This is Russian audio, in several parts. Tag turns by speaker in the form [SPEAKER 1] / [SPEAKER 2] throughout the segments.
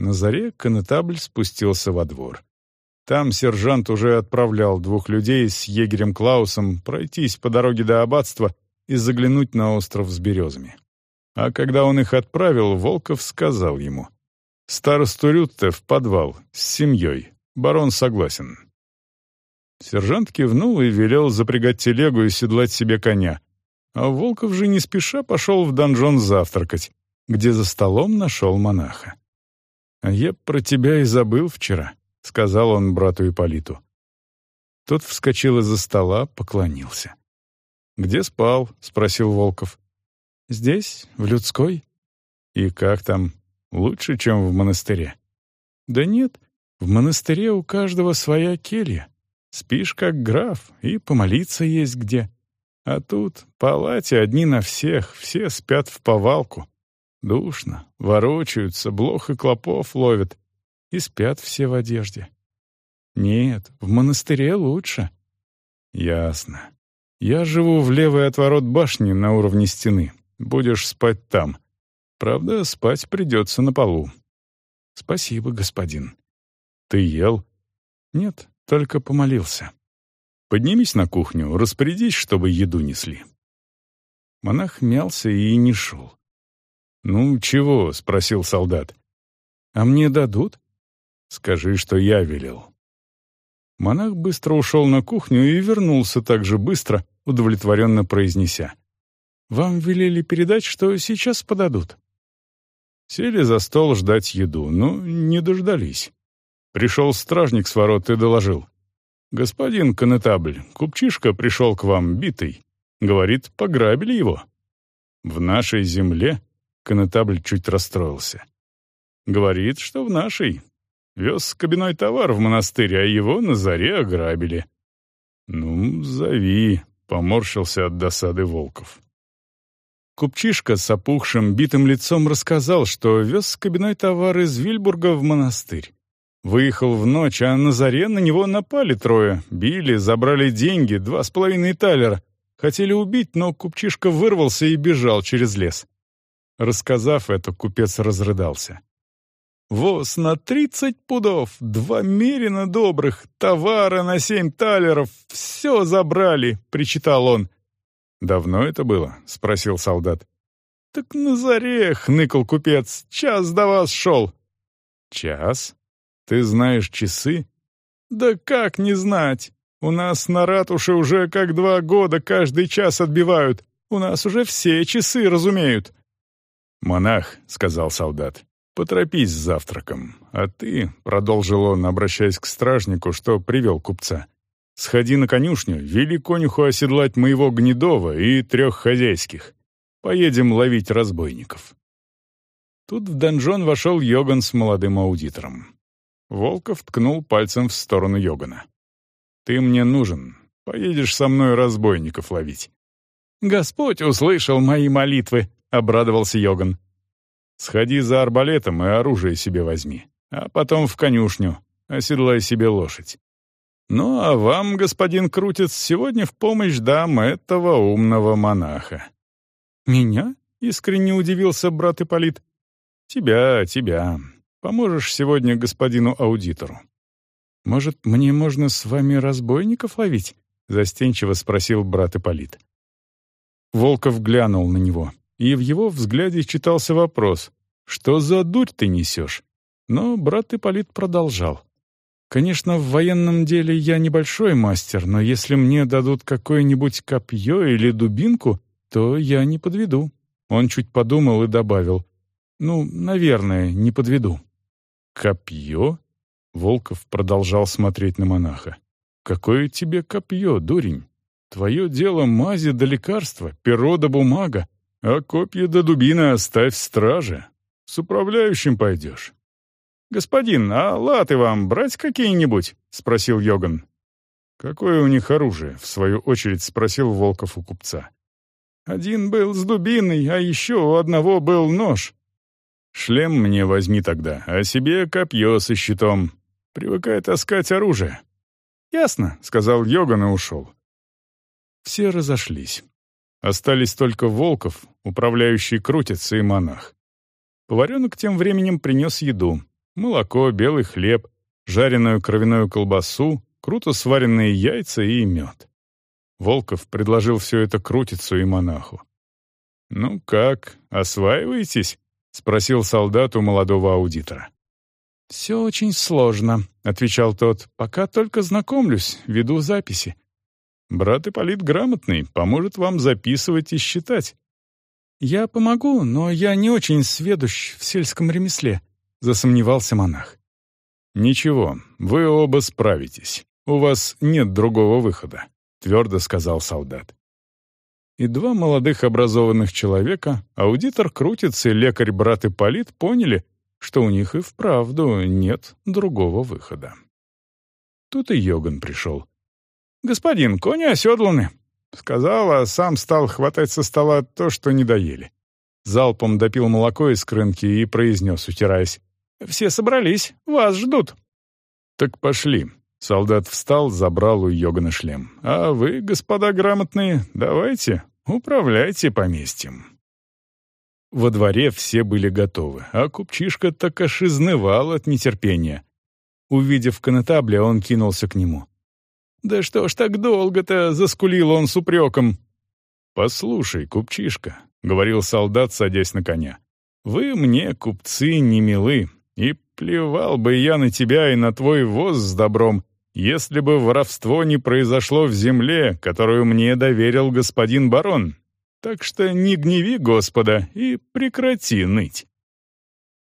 [SPEAKER 1] На заре конетабль спустился во двор. Там сержант уже отправлял двух людей с егерем Клаусом пройтись по дороге до аббатства и заглянуть на остров с березами. А когда он их отправил, Волков сказал ему, «Старосту Рютте в подвал, с семьей. Барон согласен». Сержант кивнул и велел запрягать телегу и седлать себе коня. А Волков же не спеша пошел в донжон завтракать, где за столом нашел монаха. «А я про тебя и забыл вчера», — сказал он брату Ипполиту. Тот вскочил из-за стола, поклонился. «Где спал?» — спросил Волков. «Здесь, в людской». «И как там? Лучше, чем в монастыре?» «Да нет, в монастыре у каждого своя келья. Спишь как граф, и помолиться есть где. А тут палате одни на всех, все спят в повалку. Душно, ворочаются, блох и клопов ловят и спят все в одежде. Нет, в монастыре лучше. Ясно. Я живу в левой отворот башни на уровне стены. Будешь спать там. Правда, спать придется на полу. Спасибо, господин. Ты ел? Нет, только помолился. Поднимись на кухню, распорядись, чтобы еду несли. Монах мялся и не шел. «Ну, чего?» — спросил солдат. «А мне дадут?» Скажи, что я велел». Монах быстро ушел на кухню и вернулся так же быстро, удовлетворенно произнеся. «Вам велели передать, что сейчас подадут». Сели за стол ждать еду, но не дождались. Пришел стражник с ворот и доложил. «Господин конетабль, купчишка пришел к вам битый. Говорит, пограбили его». «В нашей земле?» — конетабль чуть расстроился. «Говорит, что в нашей. Вез кабиной товар в монастырь, а его на заре ограбили. «Ну, зови», — поморщился от досады Волков. Купчишка с опухшим, битым лицом рассказал, что вез кабиной товар из Вильбурга в монастырь. Выехал в ночь, а на заре на него напали трое. Били, забрали деньги, два с половиной талера. Хотели убить, но купчишка вырвался и бежал через лес. Рассказав это, купец разрыдался. Воз на тридцать пудов, два мерина добрых, товара на семь талеров, все забрали, — причитал он. «Давно это было?» — спросил солдат. «Так на заре», — хныкал купец, — «час до вас шел». «Час? Ты знаешь часы?» «Да как не знать? У нас на ратуше уже как два года каждый час отбивают. У нас уже все часы разумеют». «Монах», — сказал солдат, Поторопись с завтраком. А ты, — продолжил он, обращаясь к стражнику, что привел купца, — сходи на конюшню, вели конюху оседлать моего гнедова и трех хозяйских. Поедем ловить разбойников. Тут в донжон вошел Йоган с молодым аудитором. Волков ткнул пальцем в сторону Йогана. «Ты мне нужен. Поедешь со мной разбойников ловить». «Господь услышал мои молитвы», — обрадовался Йоган. Сходи за арбалетом и оружие себе возьми, а потом в конюшню, оседлай себе лошадь. Ну, а вам, господин Крутец, сегодня в помощь дам этого умного монаха». «Меня?» — искренне удивился брат Ипполит. «Тебя, тебя. Поможешь сегодня господину аудитору». «Может, мне можно с вами разбойников ловить?» — застенчиво спросил брат Ипполит. Волков глянул на него и в его взгляде читался вопрос «Что за дурь ты несешь?» Но брат Ипполит продолжал. «Конечно, в военном деле я небольшой мастер, но если мне дадут какое-нибудь копье или дубинку, то я не подведу». Он чуть подумал и добавил. «Ну, наверное, не подведу». «Копье?» Волков продолжал смотреть на монаха. «Какое тебе копье, дурень? Твое дело мази да лекарства, перо да бумага. А копья до дубины оставь страже. С управляющим пойдешь. «Господин, а латы вам брать какие-нибудь?» — спросил Йоган. «Какое у них оружие?» — в свою очередь спросил Волков у купца. «Один был с дубиной, а еще у одного был нож». «Шлем мне возьми тогда, а себе копье со щитом. Привыкай таскать оружие». «Ясно», — сказал Йоган и ушел. Все разошлись. Остались только Волков, управляющий крутится и монах. Поваренок тем временем принес еду. молоко, белый хлеб, жареную кровяную колбасу, круто сваренные яйца и мед. Волков предложил все это крутицу и монаху. «Ну как, осваиваетесь?» — спросил солдат у молодого аудитора. «Все очень сложно», — отвечал тот. «Пока только знакомлюсь, веду записи». «Брат Ипполит грамотный, поможет вам записывать и считать». «Я помогу, но я не очень сведущ в сельском ремесле», — засомневался монах. «Ничего, вы оба справитесь. У вас нет другого выхода», — твердо сказал солдат. И два молодых образованных человека, аудитор Крутиц и лекарь-брат Ипполит, поняли, что у них и вправду нет другого выхода. Тут и Йоган пришел. «Господин, кони оседланы», — сказал, а сам стал хватать со стола то, что не доели. Залпом допил молоко из крынки и произнес, утираясь. «Все собрались, вас ждут». «Так пошли». Солдат встал, забрал у Йогана шлем. «А вы, господа грамотные, давайте, управляйте поместьем». Во дворе все были готовы, а купчишка так аж изнывал от нетерпения. Увидев конетабля, он кинулся к нему. «Да что ж так долго-то?» — заскулил он с упреком. «Послушай, купчишка», — говорил солдат, садясь на коня, — «вы мне, купцы, не милы, и плевал бы я на тебя и на твой воз с добром, если бы воровство не произошло в земле, которую мне доверил господин барон, так что не гневи Господа и прекрати ныть».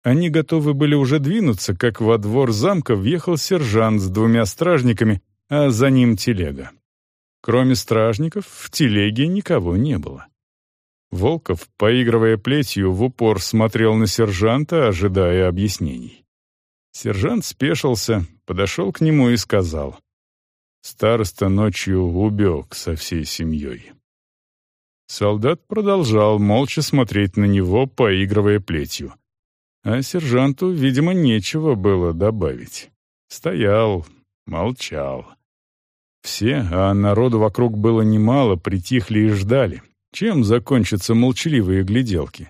[SPEAKER 1] Они готовы были уже двинуться, как во двор замка въехал сержант с двумя стражниками, а за ним телега. Кроме стражников, в телеге никого не было. Волков, поигрывая плетью, в упор смотрел на сержанта, ожидая объяснений. Сержант спешился, подошел к нему и сказал. Староста ночью убег со всей семьей. Солдат продолжал молча смотреть на него, поигрывая плетью. А сержанту, видимо, нечего было добавить. Стоял, молчал. Все, а народу вокруг было немало, притихли и ждали. Чем закончатся молчаливые гляделки?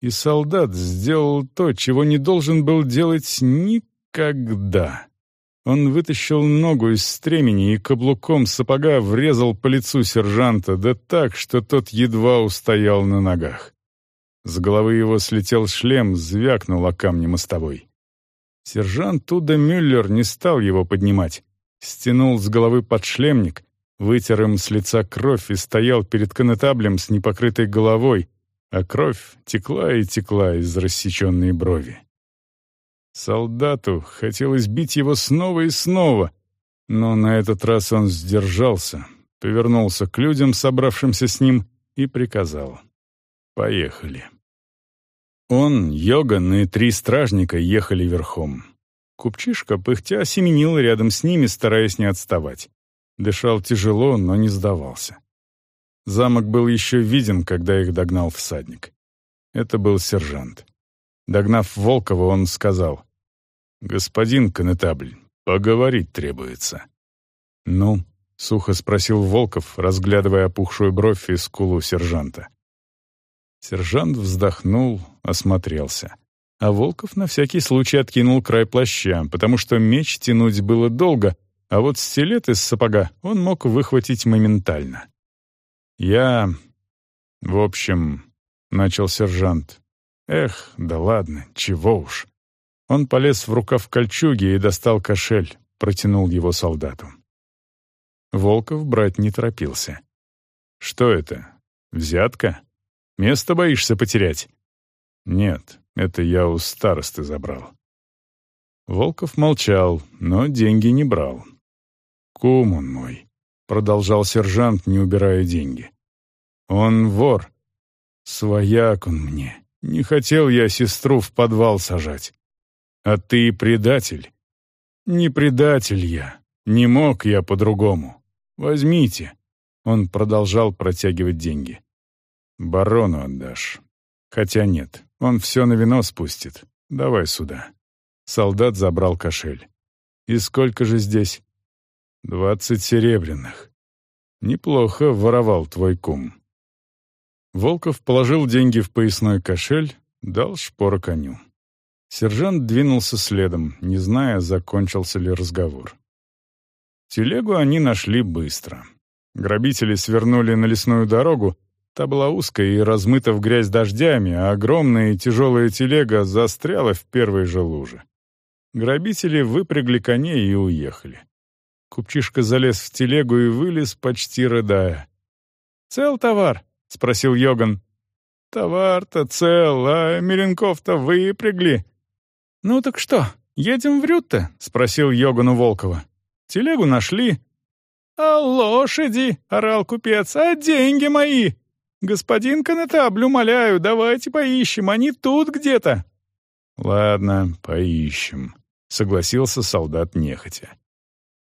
[SPEAKER 1] И солдат сделал то, чего не должен был делать никогда. Он вытащил ногу из стремени и каблуком сапога врезал по лицу сержанта, да так, что тот едва устоял на ногах. С головы его слетел шлем, звякнул о камне мостовой. Сержант Туда Мюллер не стал его поднимать. Стянул с головы подшлемник, вытер им с лица кровь и стоял перед конетаблем с непокрытой головой, а кровь текла и текла из рассеченной брови. Солдату хотелось бить его снова и снова, но на этот раз он сдержался, повернулся к людям, собравшимся с ним, и приказал. «Поехали». Он, Йоган и три стражника ехали верхом. Купчишка, пыхтя, семенил рядом с ними, стараясь не отставать. Дышал тяжело, но не сдавался. Замок был еще виден, когда их догнал всадник. Это был сержант. Догнав Волкова, он сказал, «Господин конетабль, поговорить требуется». «Ну?» — сухо спросил Волков, разглядывая опухшую бровь и скулу сержанта. Сержант вздохнул, осмотрелся. А Волков на всякий случай откинул край плаща, потому что меч тянуть было долго, а вот стилет из сапога он мог выхватить моментально. «Я... в общем...» — начал сержант. Эх, да ладно, чего уж. Он полез в рукав кольчуги и достал кошель, протянул его солдату. Волков брать не торопился. «Что это? Взятка? Место боишься потерять?» «Нет, это я у старосты забрал». Волков молчал, но деньги не брал. «Кум он мой», — продолжал сержант, не убирая деньги. «Он вор. Свояк он мне. Не хотел я сестру в подвал сажать. А ты предатель. Не предатель я. Не мог я по-другому. Возьмите. Он продолжал протягивать деньги. Барону отдашь. Хотя нет, он все на вино спустит. Давай сюда. Солдат забрал кошель. И сколько же здесь? Двадцать серебряных. Неплохо воровал твой кум. Волков положил деньги в поясной кошель, дал шпоры коню. Сержант двинулся следом, не зная, закончился ли разговор. Телегу они нашли быстро. Грабители свернули на лесную дорогу, та была узкая и размыта в грязь дождями, а огромная и тяжелая телега застряла в первой же луже. Грабители выпрягли коней и уехали. Купчишка залез в телегу и вылез, почти рыдая. «Цел товар?» — спросил Йоган. «Товар-то цел, а Меренков-то выпрягли». «Ну так что, едем в Рютте?» — спросил Йоган у Волкова. «Телегу нашли». «А лошади?» — орал купец. «А деньги мои?» «Господин конетабль, умоляю, давайте поищем, они тут где-то». «Ладно, поищем», — согласился солдат нехотя.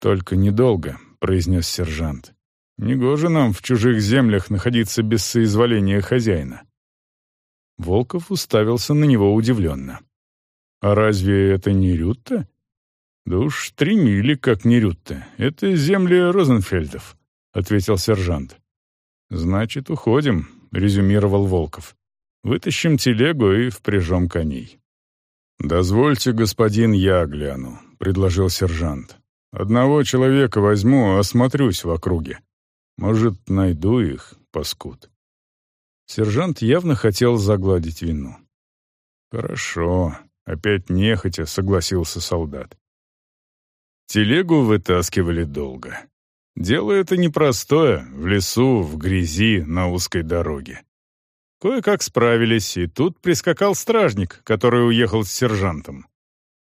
[SPEAKER 1] «Только недолго», — произнес сержант. «Негоже нам в чужих землях находиться без соизволения хозяина». Волков уставился на него удивленно. «А разве это не Рютта?» «Да уж три мили, как не Рютта. Это земли Розенфельдов», — ответил сержант. «Значит, уходим», — резюмировал Волков. «Вытащим телегу и впряжем коней». «Дозвольте, господин, я гляну», — предложил сержант. Одного человека возьму, осмотрюсь в округе. Может, найду их, паскуд. Сержант явно хотел загладить вину. «Хорошо», — опять нехотя согласился солдат. Телегу вытаскивали долго. Дело это непростое, в лесу, в грязи, на узкой дороге. Кое-как справились, и тут прискакал стражник, который уехал с сержантом.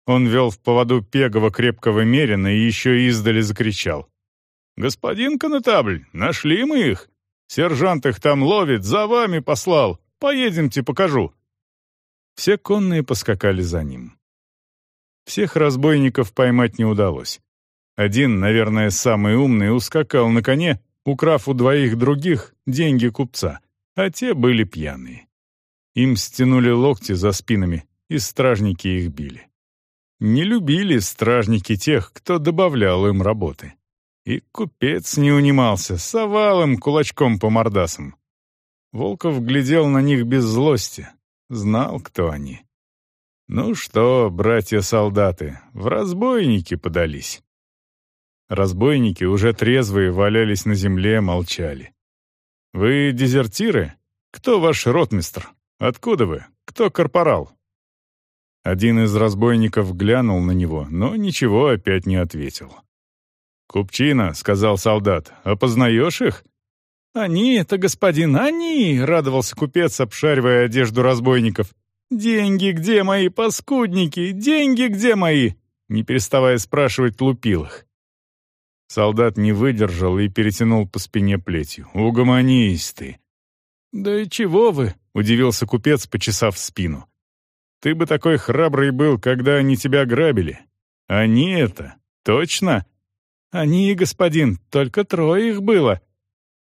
[SPEAKER 1] Он вел в поводу пегого крепкого мерина и еще издали закричал. «Господин конетабль, нашли мы их! Сержант их там ловит, за вами послал! Поедемте, покажу!» Все конные поскакали за ним. Всех разбойников поймать не удалось. Один, наверное, самый умный, ускакал на коне, украв у двоих других деньги купца, а те были пьяные. Им стянули локти за спинами, и стражники их били. Не любили стражники тех, кто добавлял им работы. И купец не унимался, совал им кулачком по мордасам. Волков глядел на них без злости, знал, кто они. Ну что, братья-солдаты, в разбойники подались. Разбойники, уже трезвые, валялись на земле, молчали. «Вы дезертиры? Кто ваш ротмистр? Откуда вы? Кто корпорал?» Один из разбойников глянул на него, но ничего опять не ответил. «Купчина», — сказал солдат, — «опознаешь их?» «Они это, господин, они!» — радовался купец, обшаривая одежду разбойников. «Деньги где мои, паскудники? Деньги где мои?» Не переставая спрашивать, лупил их. Солдат не выдержал и перетянул по спине плетью. «Угомонись ты!» «Да чего вы?» — удивился купец, почесав спину. Ты бы такой храбрый был, когда они тебя грабили. Они это, точно? Они, господин, только трое их было.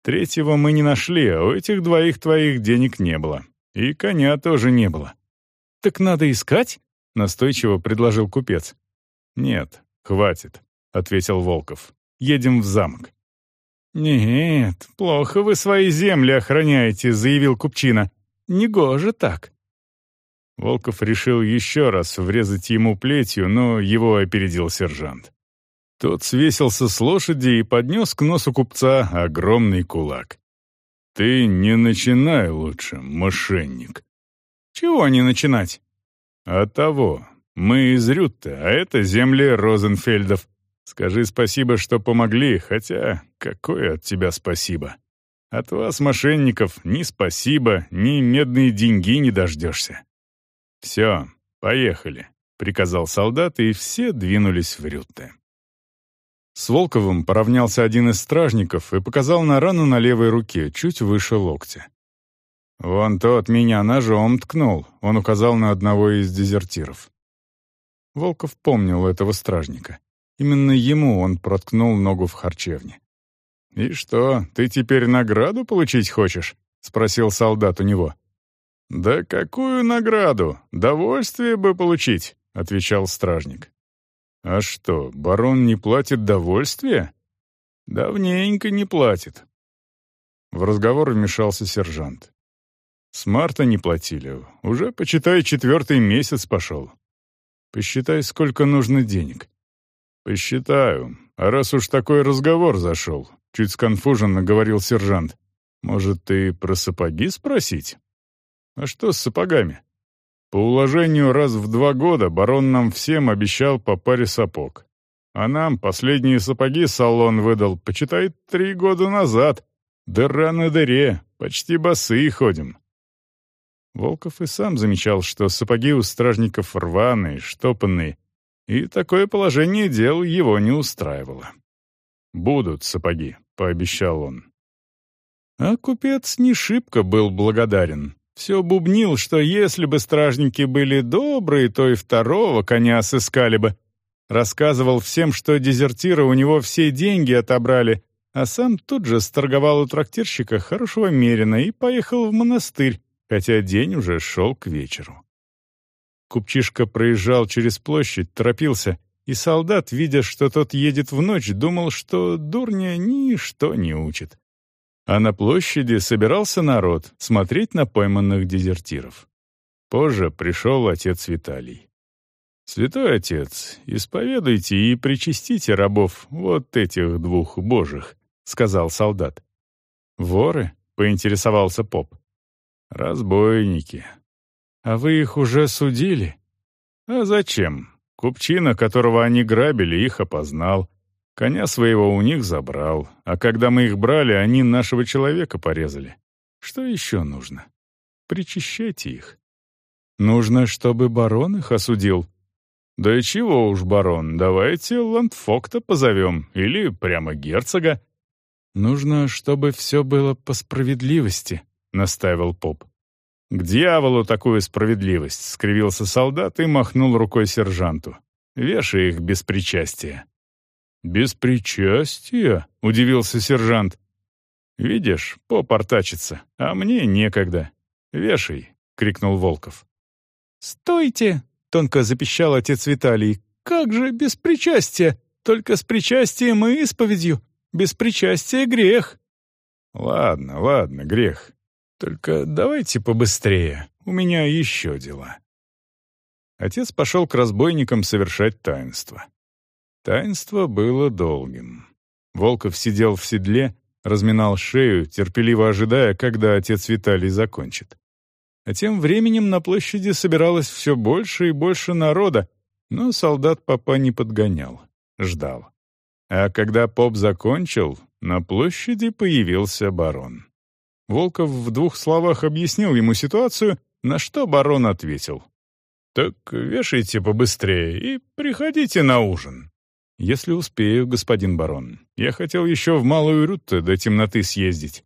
[SPEAKER 1] Третьего мы не нашли, а у этих двоих твоих денег не было. И коня тоже не было. Так надо искать? Настойчиво предложил купец. Нет, хватит, ответил Волков. Едем в замок. «Нет, плохо вы свои земли охраняете», — заявил Купчина. «Негоже так. Волков решил еще раз врезать ему плетью, но его опередил сержант. Тот свесился с лошади и поднес к носу купца огромный кулак. «Ты не начинай лучше, мошенник». «Чего не начинать?» «А того. Мы из Рютта, а это земли Розенфельдов. Скажи спасибо, что помогли, хотя какое от тебя спасибо? От вас, мошенников, ни спасибо, ни медные деньги не дождешься». «Все, поехали», — приказал солдат, и все двинулись в Рютте. С Волковым поравнялся один из стражников и показал на рану на левой руке, чуть выше локтя. «Вон тот меня ножом ткнул», — он указал на одного из дезертиров. Волков помнил этого стражника. Именно ему он проткнул ногу в харчевне. «И что, ты теперь награду получить хочешь?» — спросил солдат у него. «Да какую награду? Довольствие бы получить», — отвечал стражник. «А что, барон не платит довольствие?» «Давненько не платит». В разговор вмешался сержант. «С марта не платили. Уже, почитай, четвертый месяц пошел. Посчитай, сколько нужно денег». «Посчитаю. А раз уж такой разговор зашел», — чуть сконфуженно говорил сержант, «может, ты про сапоги спросить?» «А что с сапогами?» «По уложению раз в два года барон нам всем обещал по паре сапог. А нам последние сапоги салон выдал, почитай, три года назад. Дыра на дыре, почти босые ходим. Волков и сам замечал, что сапоги у стражников рваные, штопанные, и такое положение дел его не устраивало. «Будут сапоги», — пообещал он. А купец не шибко был благодарен. Все бубнил, что если бы стражники были добрые, то и второго коня сыскали бы, Рассказывал всем, что дезертиры у него все деньги отобрали, а сам тут же сторговал у трактирщика хорошего мерина и поехал в монастырь, хотя день уже шел к вечеру. Купчишка проезжал через площадь, торопился, и солдат, видя, что тот едет в ночь, думал, что дурня ничто не учит. А на площади собирался народ смотреть на пойманных дезертиров. Позже пришел отец Виталий. «Святой Отец, исповедуйте и причастите рабов вот этих двух божих», — сказал солдат. «Воры?» — поинтересовался поп. «Разбойники». «А вы их уже судили?» «А зачем? Купчина, которого они грабили, их опознал. Коня своего у них забрал. А когда мы их брали, они нашего человека порезали. Что еще нужно? Причащайте их». «Нужно, чтобы барон их осудил», «Да и чего уж, барон, давайте Ландфокта позовем, или прямо герцога». «Нужно, чтобы все было по справедливости», — настаивал поп. «К дьяволу такую справедливость!» — скривился солдат и махнул рукой сержанту. «Вешай их без причастия». «Без причастия?» — удивился сержант. «Видишь, поп артачится, а мне некогда. Вешай!» — крикнул Волков.
[SPEAKER 2] «Стойте!» Тонко запищал отец Виталий. «Как же без причастия? Только с причастием и исповедью. Без причастия грех».
[SPEAKER 1] «Ладно, ладно, грех. Только давайте побыстрее. У меня еще дела». Отец пошел к разбойникам совершать таинство. Таинство было долгим. Волков сидел в седле, разминал шею, терпеливо ожидая, когда отец Виталий закончит. А тем временем на площади собиралось все больше и больше народа, но солдат папа не подгонял, ждал. А когда поп закончил, на площади появился барон. Волков в двух словах объяснил ему ситуацию, на что барон ответил. «Так вешайте побыстрее и приходите на ужин». «Если успею, господин барон. Я хотел еще в Малую Рютте до темноты съездить».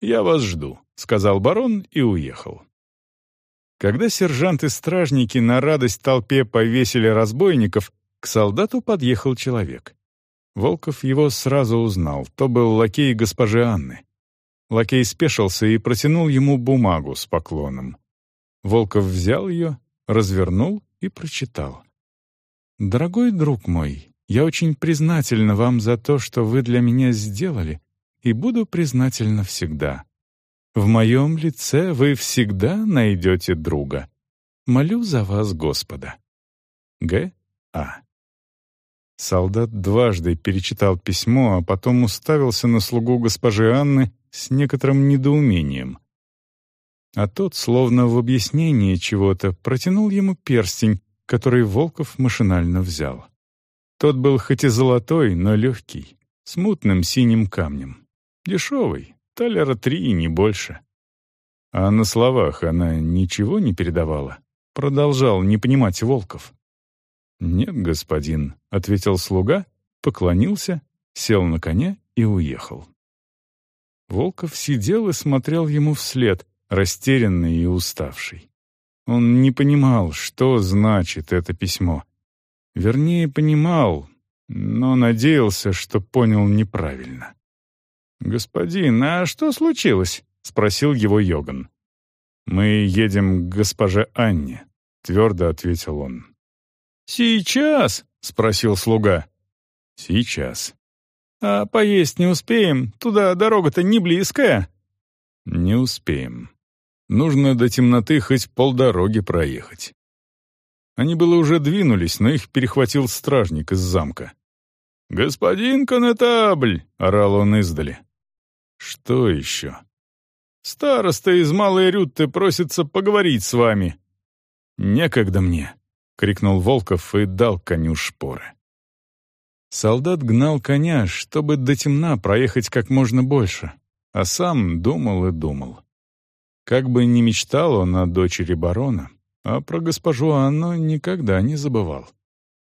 [SPEAKER 1] «Я вас жду», — сказал барон и уехал. Когда сержанты-стражники на радость толпе повесили разбойников, к солдату подъехал человек. Волков его сразу узнал, то был лакей госпожи Анны. Лакей спешился и протянул ему бумагу с поклоном. Волков взял ее, развернул и прочитал. «Дорогой друг мой, я очень признательна вам за то, что вы для меня сделали, и буду признательна всегда. В моем лице вы всегда найдете друга. Молю за вас Господа. Г. А. Солдат дважды перечитал письмо, а потом уставился на слугу госпожи Анны с некоторым недоумением. А тот, словно в объяснении чего-то, протянул ему перстень, который Волков машинально взял. Тот был хоть и золотой, но легкий, с мутным синим камнем. Дешевый, Талера три, не больше. А на словах она ничего не передавала? Продолжал не понимать Волков. «Нет, господин», — ответил слуга, поклонился, сел на коня и уехал. Волков сидел и смотрел ему вслед, растерянный и уставший. Он не понимал, что значит это письмо. Вернее, понимал, но надеялся, что понял неправильно. «Господин, а что случилось?» — спросил его Йоган. «Мы едем к госпоже Анне», — твердо ответил он.
[SPEAKER 2] «Сейчас?» — спросил слуга.
[SPEAKER 1] «Сейчас».
[SPEAKER 2] «А поесть не успеем? Туда дорога-то не близкая».
[SPEAKER 1] «Не успеем. Нужно до темноты хоть полдороги проехать». Они было уже двинулись, но их перехватил стражник из замка. «Господин конетабль!» — орал он издали. «Что еще?» «Староста из Малой Рютты просится поговорить с вами». «Некогда мне!» — крикнул Волков и дал коню шпоры. Солдат гнал коня, чтобы до темна проехать как можно больше, а сам думал и думал. Как бы ни мечтал он о дочери барона, а про госпожу Анну никогда не забывал.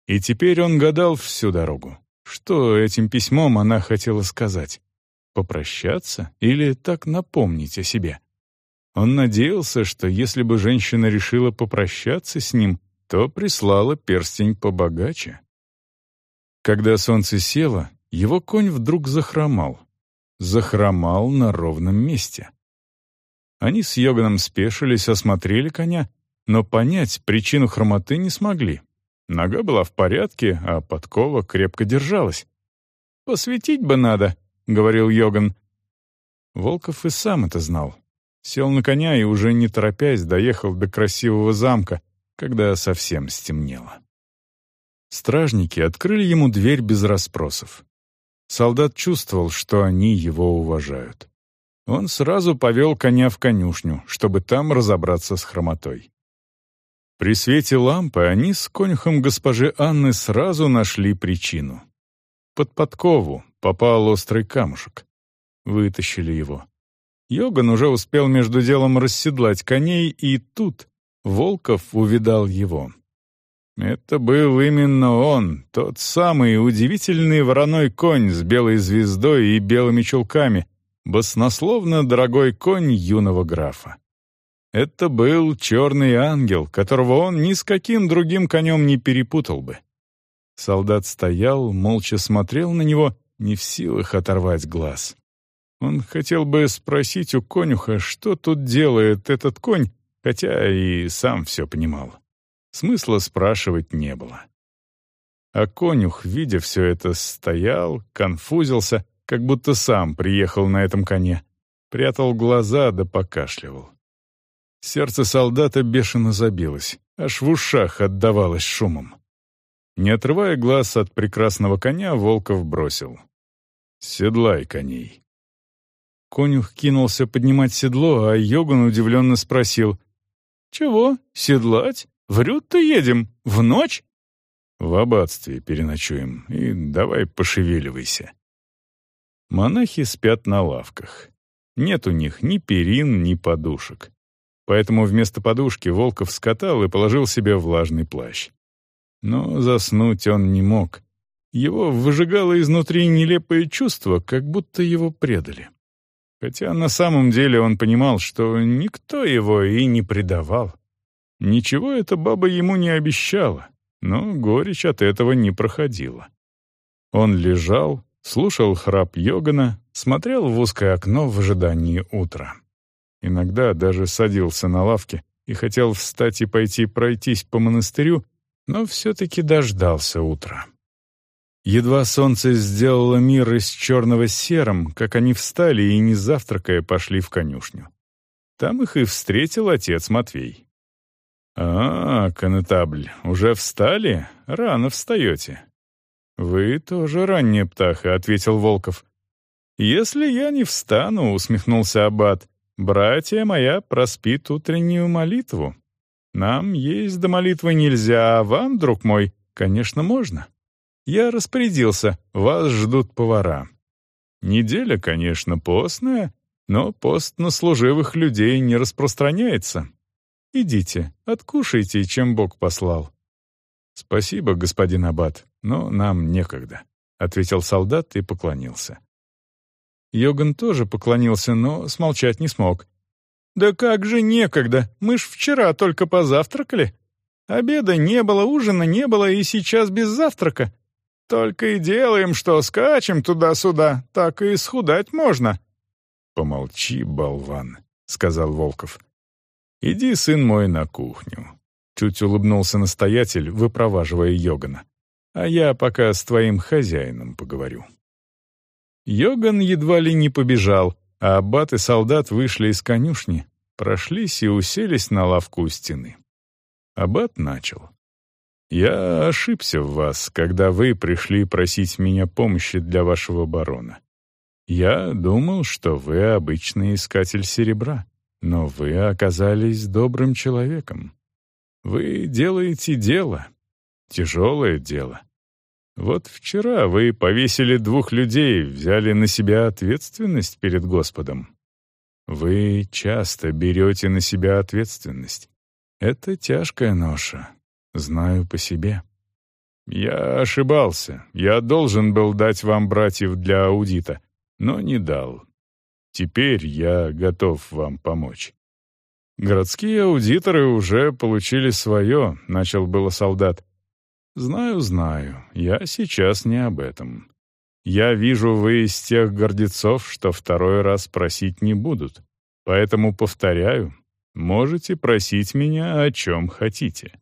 [SPEAKER 1] И теперь он гадал всю дорогу. Что этим письмом она хотела сказать? Попрощаться или так напомнить о себе? Он надеялся, что если бы женщина решила попрощаться с ним, то прислала перстень побогаче. Когда солнце село, его конь вдруг захромал. Захромал на ровном месте. Они с Йоганом спешились, осмотрели коня, но понять причину хромоты не смогли. Нога была в порядке, а подкова крепко держалась. «Посветить бы надо», — говорил Йоган. Волков и сам это знал. Сел на коня и уже не торопясь доехал до красивого замка, когда совсем стемнело. Стражники открыли ему дверь без расспросов. Солдат чувствовал, что они его уважают. Он сразу повел коня в конюшню, чтобы там разобраться с хромотой. При свете лампы они с конюхом госпожи Анны сразу нашли причину. Под подкову попал острый камушек. Вытащили его. Йоган уже успел между делом расседлать коней, и тут Волков увидал его. Это был именно он, тот самый удивительный вороной конь с белой звездой и белыми чулками, баснословно дорогой конь юного графа. Это был черный ангел, которого он ни с каким другим конем не перепутал бы. Солдат стоял, молча смотрел на него, не в силах оторвать глаз. Он хотел бы спросить у конюха, что тут делает этот конь, хотя и сам все понимал. Смысла спрашивать не было. А конюх, видя все это, стоял, конфузился, как будто сам приехал на этом коне, прятал глаза да покашливал. Сердце солдата бешено забилось, аж в ушах отдавалось шумом. Не отрывая глаз от прекрасного коня, Волков бросил. «Седлай коней». Конюх кинулся поднимать седло, а Йоган удивленно спросил. «Чего, седлать? В едем? В ночь?» «В аббатстве переночуем, и давай пошевеливайся». Монахи спят на лавках. Нет у них ни перин, ни подушек. Поэтому вместо подушки Волков скатал и положил себе влажный плащ. Но заснуть он не мог. Его выжигало изнутри нелепое чувство, как будто его предали. Хотя на самом деле он понимал, что никто его и не предавал. Ничего эта баба ему не обещала, но горечь от этого не проходила. Он лежал, слушал храп Йогана, смотрел в узкое окно в ожидании утра. Иногда даже садился на лавке и хотел встать и пойти пройтись по монастырю, но все-таки дождался утра. Едва солнце сделало мир из черного серым, как они встали и, не завтракая, пошли в конюшню. Там их и встретил отец Матвей. «А, конетабль, уже встали? Рано встаете». «Вы тоже ранняя птаха», — ответил Волков. «Если я не встану», — усмехнулся Аббат, — «братья моя проспит утреннюю молитву. Нам есть до молитвы нельзя, а вам, друг мой, конечно, можно. Я распорядился, вас ждут повара. Неделя, конечно, постная, но пост на служивых людей не распространяется, Идите, откушайте, чем Бог послал». «Спасибо, господин Аббат, но нам некогда», — ответил солдат и поклонился. Йоган тоже поклонился, но смолчать не смог. «Да как же некогда? Мы ж вчера только позавтракали. Обеда не было, ужина не было, и сейчас без завтрака. Только и делаем, что скачем туда-сюда, так и схудать можно». «Помолчи, болван», — сказал Волков. «Иди, сын мой, на кухню». Чуть улыбнулся настоятель, выпроваживая Йогана. «А я пока с твоим хозяином поговорю». Йоган едва ли не побежал, а аббат и солдат вышли из конюшни, прошлись и уселись на лавку у стены. Аббат начал. Я ошибся в вас, когда вы пришли просить меня помощи для вашего барона. Я думал, что вы обычный искатель серебра, но вы оказались добрым человеком. Вы делаете дело, тяжелое дело. Вот вчера вы повесили двух людей, взяли на себя ответственность перед Господом. Вы часто берете на себя ответственность. Это тяжкая ноша, знаю по себе. Я ошибался. Я должен был дать вам братьев для аудита, но не дал. Теперь я готов вам помочь. Городские аудиторы уже получили свое, начал было солдат. Знаю, знаю, я сейчас не об этом. Я вижу, вы из тех гордецов, что второй раз просить не будут. Поэтому повторяю, можете просить меня о чем хотите.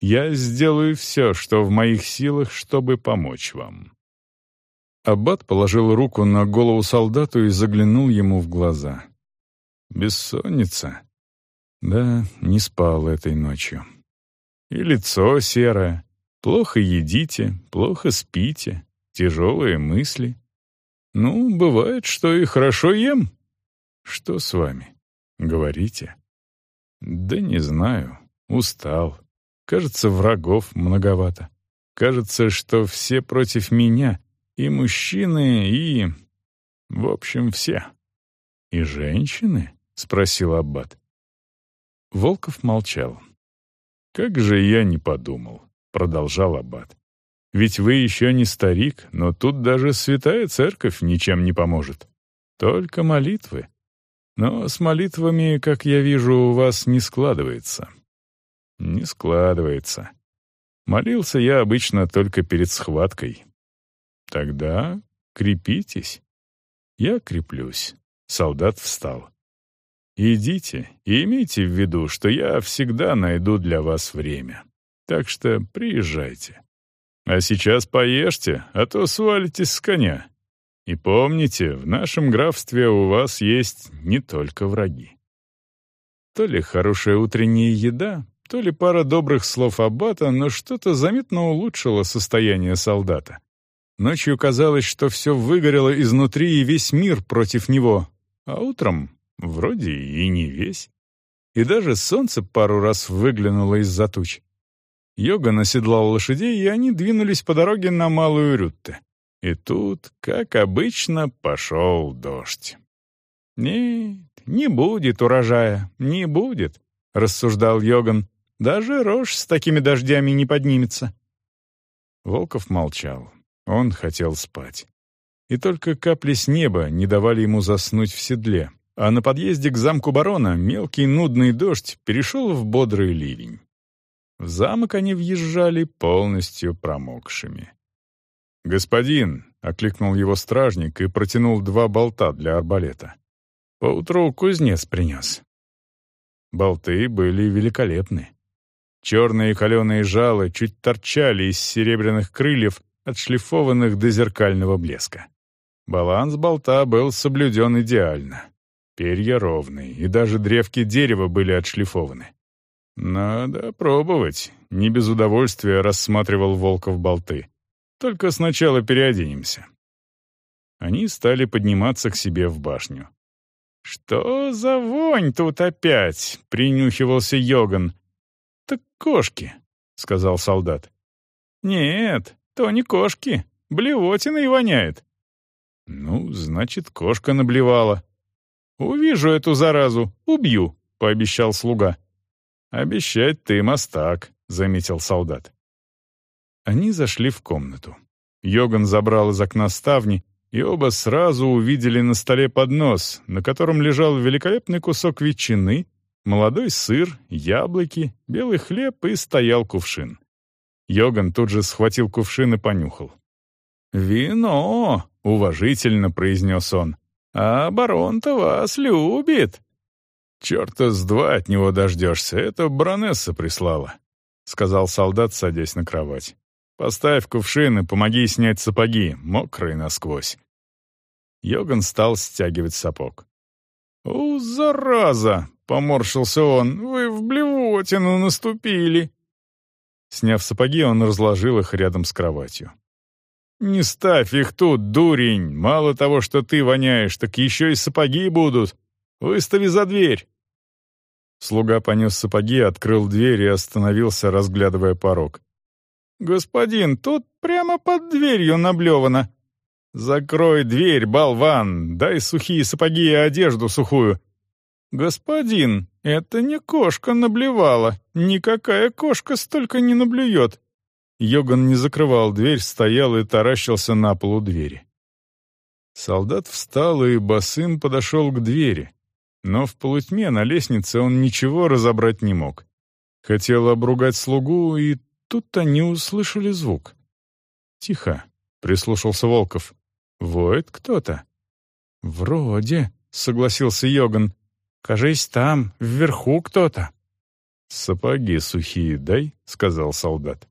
[SPEAKER 1] Я сделаю все, что в моих силах, чтобы помочь вам». Аббат положил руку на голову солдату и заглянул ему в глаза. «Бессонница?» «Да, не спал этой ночью. И лицо серое. Плохо едите, плохо спите, тяжелые мысли. Ну, бывает, что и хорошо ем. Что с вами? Говорите. Да не знаю. Устал. Кажется, врагов многовато. Кажется, что все против меня. И мужчины, и... В общем, все. «И женщины?» — спросил Аббат. Волков молчал. «Как же я не подумал», — продолжал Аббат. «Ведь вы еще не старик, но тут даже святая церковь ничем не поможет. Только молитвы. Но с молитвами, как я вижу, у вас не складывается. Не складывается. Молился я обычно только перед схваткой. Тогда крепитесь. Я креплюсь. Солдат встал. Идите и имейте в виду, что я всегда найду для вас время. Так что приезжайте. А сейчас поешьте, а то свалитесь с коня. И помните, в нашем графстве у вас есть не только враги. То ли хорошая утренняя еда, то ли пара добрых слов аббата, но что-то заметно улучшило состояние солдата. Ночью казалось, что все выгорело изнутри и весь мир против него, а утром вроде и не весь. И даже солнце пару раз выглянуло из-за туч. Йога наседлал лошадей, и они двинулись по дороге на Малую Рютте. И тут, как обычно, пошел дождь. «Нет, не будет урожая, не будет», — рассуждал Йоган. «Даже рожь с такими дождями не поднимется». Волков молчал. Он хотел спать. И только капли с неба не давали ему заснуть в седле, а на подъезде к замку барона мелкий нудный дождь перешел в бодрый ливень. В замок они въезжали полностью промокшими. «Господин!» — окликнул его стражник и протянул два болта для арбалета. Поутру кузнец принес. Болты были великолепны. Черные каленые жалы чуть торчали из серебряных крыльев, отшлифованных до зеркального блеска. Баланс болта был соблюден идеально. Перья ровные, и даже древки дерева были отшлифованы. «Надо пробовать», — не без удовольствия рассматривал Волков болты. Только сначала переоденемся». Они стали подниматься к себе в башню. «Что за вонь тут опять?» — принюхивался Йоган. «Так кошки», — сказал солдат. «Нет, то не кошки. Блевотиной воняет». «Ну, значит, кошка наблевала». «Увижу эту заразу, убью», — пообещал слуга. «Обещать ты мастак», — заметил солдат. Они зашли в комнату. Йоган забрал из окна ставни, и оба сразу увидели на столе поднос, на котором лежал великолепный кусок ветчины, молодой сыр, яблоки, белый хлеб и стоял кувшин. Йоган тут же схватил кувшин и понюхал. «Вино!» — уважительно произнес он. «А барон-то вас любит!» «Черта с два от него дождешься, это баронесса прислала», — сказал солдат, садясь на кровать. Поставь кувшин и помоги снять сапоги, мокрые насквозь». Йоган стал стягивать сапог. «У, зараза!» — поморщился он. «Вы в блевотину наступили!» Сняв сапоги, он разложил их рядом с кроватью. «Не ставь их тут, дурень! Мало того, что ты воняешь, так еще и сапоги будут! Выстави за дверь!» Слуга понес сапоги, открыл дверь и остановился, разглядывая порог. «Господин, тут прямо под дверью наблевано!» «Закрой дверь, болван! Дай сухие сапоги и одежду сухую!» «Господин, это не кошка наблевала. Никакая кошка столько не наблюет. Йоган не закрывал дверь, стоял и таращился на полу двери. Солдат встал и босым подошел к двери. Но в полутьме на лестнице он ничего разобрать не мог. Хотел обругать слугу, и тут они услышали звук. «Тихо», — прислушался Волков. «Воет кто-то». «Вроде», — согласился Йоган. «Кажись, там, вверху кто-то». «Сапоги сухие дай», — сказал солдат.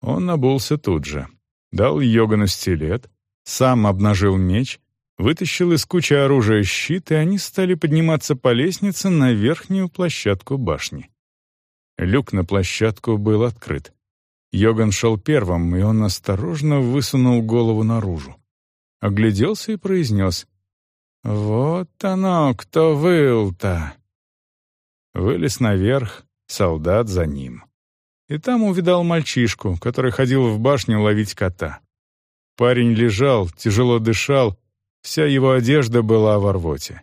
[SPEAKER 1] Он обулся тут же. Дал Йогану стилет, сам обнажил меч, вытащил из кучи оружия щит, и они стали подниматься по лестнице на верхнюю площадку башни. Люк на площадку был открыт. Йоган шел первым, и он осторожно высунул голову наружу. Огляделся и произнес «Вот оно, кто выл-то!» Вылез наверх, солдат за ним и там увидал мальчишку, который ходил в башню ловить кота. Парень лежал, тяжело дышал, вся его одежда была в рвоте.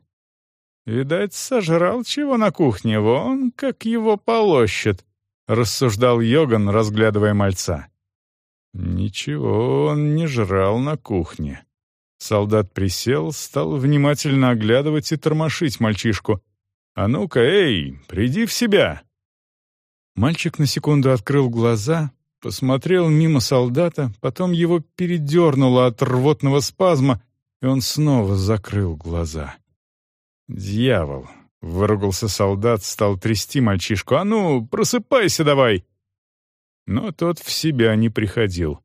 [SPEAKER 1] «Видать, сожрал чего на кухне, вон как его полощет», — рассуждал Йоган, разглядывая мальца. Ничего он не жрал на кухне. Солдат присел, стал внимательно оглядывать и тормошить мальчишку. «А ну-ка, эй, приди в себя!» Мальчик на секунду открыл глаза, посмотрел мимо солдата, потом его передернуло от рвотного спазма, и он снова закрыл глаза. «Дьявол!» — выругался солдат, стал трясти мальчишку. «А ну, просыпайся давай!» Но тот в себя не приходил.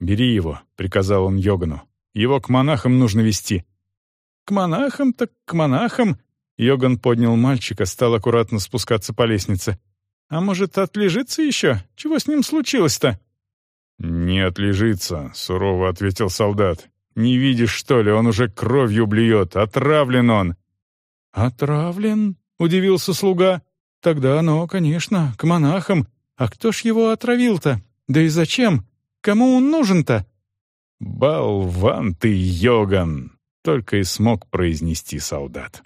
[SPEAKER 1] «Бери его», — приказал он Йогану. «Его к монахам нужно вести». «К монахам так к монахам!» Йоган поднял мальчика, стал аккуратно спускаться по лестнице. А может, отлежится еще? Чего с ним случилось-то?» «Не отлежится», — сурово ответил солдат. «Не видишь, что ли, он уже кровью блюет, отравлен он». «Отравлен?» — удивился слуга. «Тогда оно, конечно, к монахам. А кто ж его отравил-то? Да и зачем? Кому он нужен-то?» «Болван ты, Йоган!» — только и смог произнести солдат.